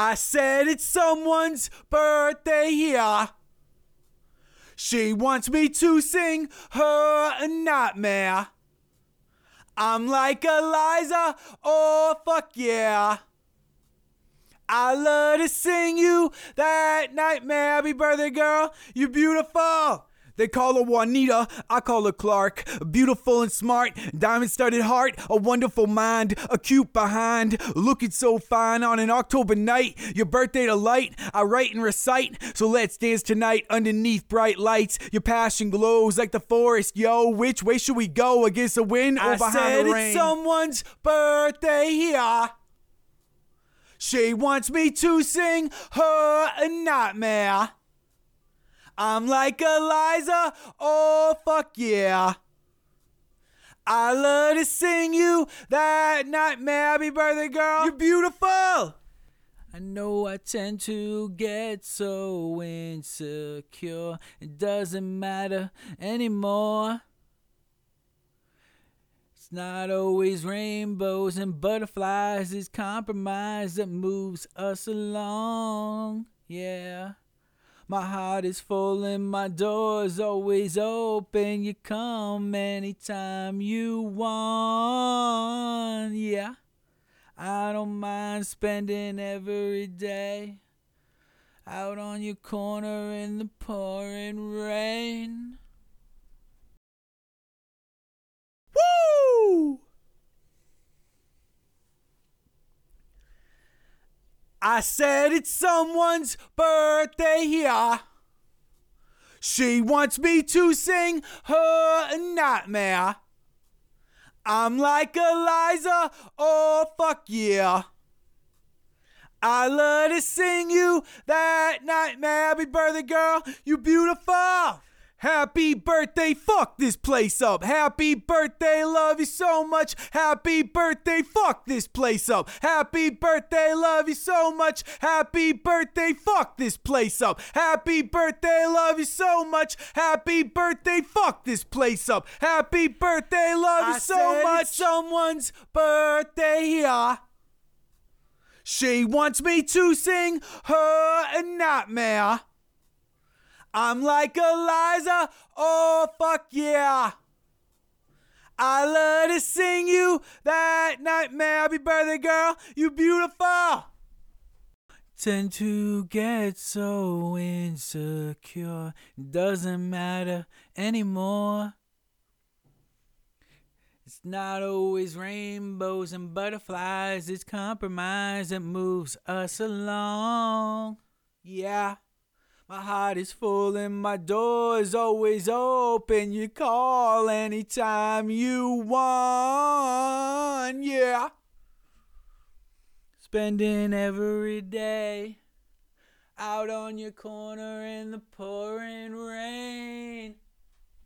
I said it's someone's birthday here. She wants me to sing her a nightmare. I'm like Eliza, oh fuck yeah. I love to sing you that nightmare. Happy birthday, girl. You're beautiful. They call her Juanita, I call her Clark. Beautiful and smart, diamond studded heart, a wonderful mind, a cute behind, looking so fine on an October night. Your birthday to light, I write and recite. So let's dance tonight underneath bright lights. Your passion glows like the forest, yo. Which way should we go? Against the wind or I behind said the it's someone's birthday here. She wants me to sing her a nightmare. I'm like Eliza, oh fuck yeah. I love to sing you that nightmare. Happy birthday, girl. You're beautiful. I know I tend to get so insecure. It doesn't matter anymore. It's not always rainbows and butterflies. It's compromise that moves us along. Yeah. My heart is full and my door's always open. You come anytime you want. Yeah. I don't mind spending every day out on your corner in the pouring rain. I said it's someone's birthday here. She wants me to sing her nightmare. I'm like Eliza, oh fuck yeah. I love to sing you that nightmare. Happy birthday, girl. You beautiful. Happy birthday, fuck this place up. Happy birthday, love you so much. Happy birthday, fuck this place up. Happy birthday, love you so much. Happy birthday, fuck this place up. Happy birthday, love you so much. Happy birthday, fuck this place up. Happy birthday, love you so much. Someone's birthday here. She wants me to sing her a nightmare. I'm like Eliza, oh fuck yeah. I love to sing you that nightmare. Happy birthday, girl. You beautiful. Tend to get so insecure. Doesn't matter anymore. It's not always rainbows and butterflies. It's compromise that moves us along. Yeah. My heart is full and my door is always open. You call anytime you want. Yeah. Spending every day out on your corner in the pouring rain.